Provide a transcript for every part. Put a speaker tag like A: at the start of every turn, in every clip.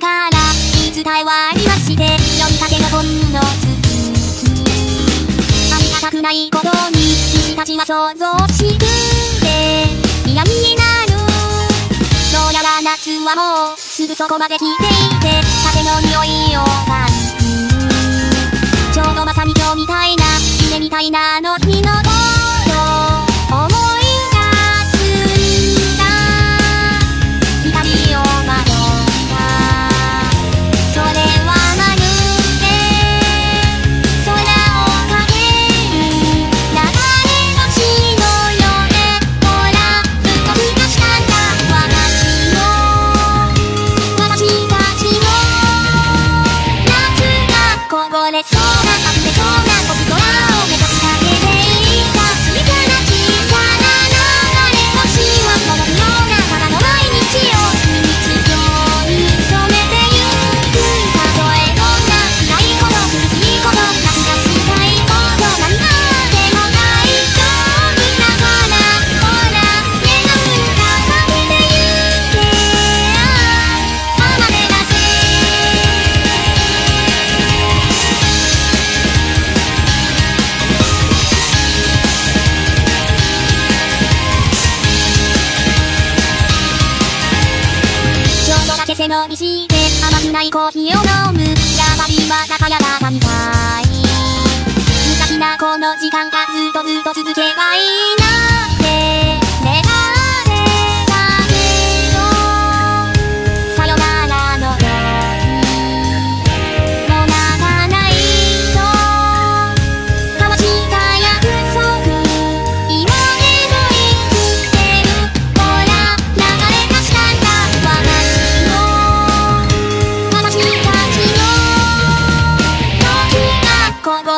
A: から言い伝えはありまして読みかけがほんのつつあり。がたくないことに君たちは想像して嫌になるどうやら夏はもうすぐそこまで来ていて風の匂いをし甘くないコーヒーを飲む。やばいは中山さんみたい。無駄なこの時間がずっとずっと続けばいい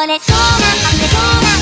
A: れそうなんだそうなんだ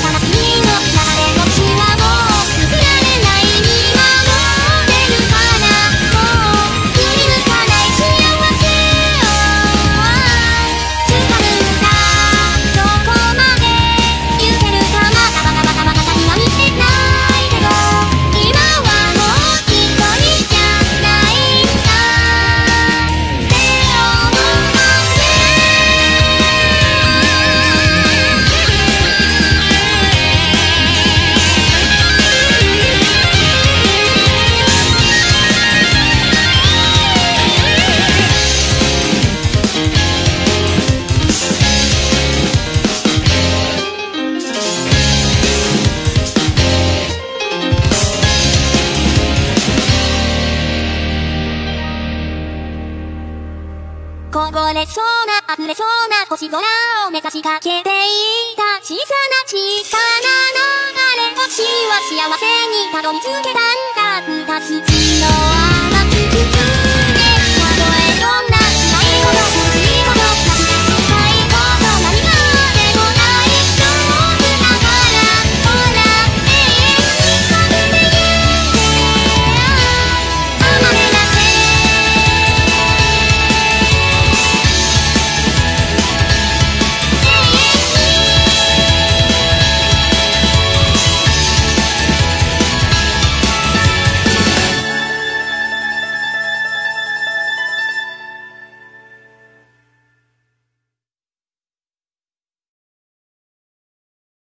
A: 溢れそうな星空を目指しかけていた。小さな小さな流れ星は幸せにたどり着けた。